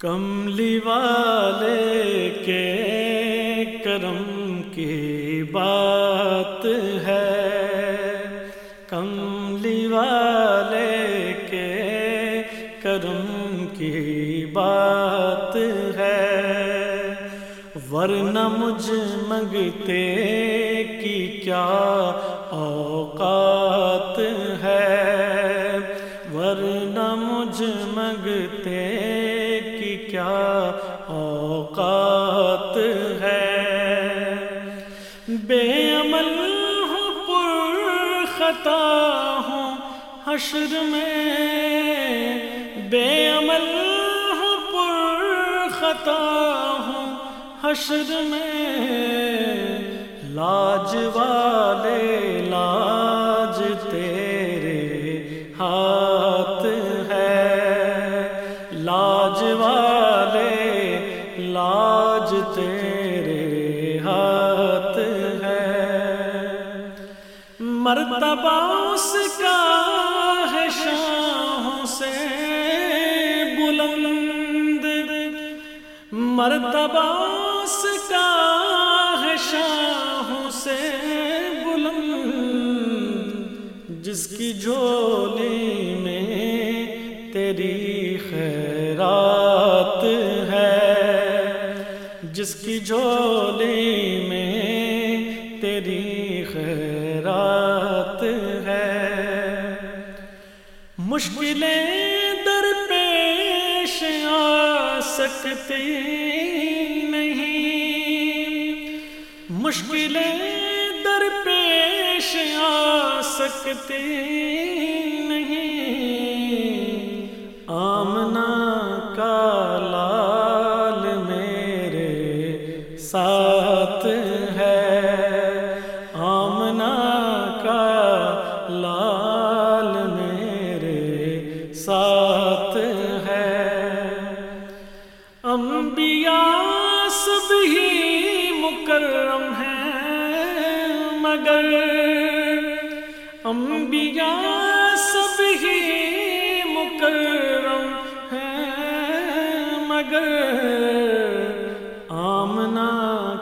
کملی والے کے کرم کی بات ہے۔ کملی والے کے کرم کی بات ہے۔ ورنہ مجھ منگتے کی کیا اوقات ہے۔ ورنہ مجھ منگتے بے عمل ہوں، پر خطا ہوں۔ حشر میں بے عمل ہوں، پر خطا ہوں۔ حشر میں لاج والے، لاج تیرے ہاتھ مرتبہ اس کا ہے شاہوں سے بلند۔ مرتبہ اس کا ہے شاہوں سے بلند۔ جس کی جھولی میں تیری خیرات ہے۔ جس کی جھولی میں مشکلیں در پیش آ سکتی نہیں۔ مشکلیں در پیش آ سکتی نہیں۔ آمنا مکرم ہیں مگر انبیاء سب ہی مکرم ہیں مگر آمنا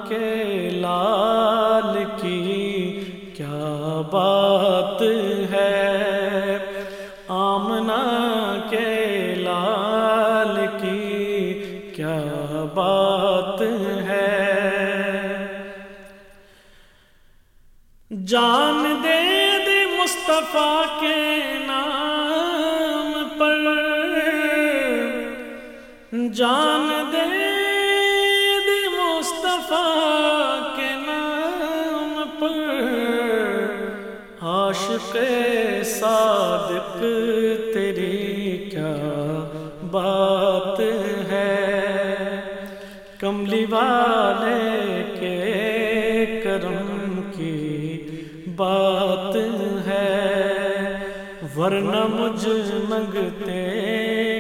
کے لال کی کیا بات ہے؟ آمنا کے جان دے دے مصطفیٰ کے نام پر۔ جان دے کے نام پر۔ عاشق صادق تیری کیا بات ہے؟ کملی والے کے کرم ورنہ مجھ منگتے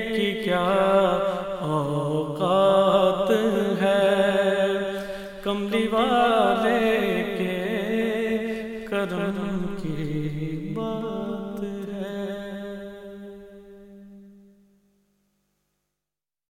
کی کیا اوقات ہے؟ کملی والے کے کرم کی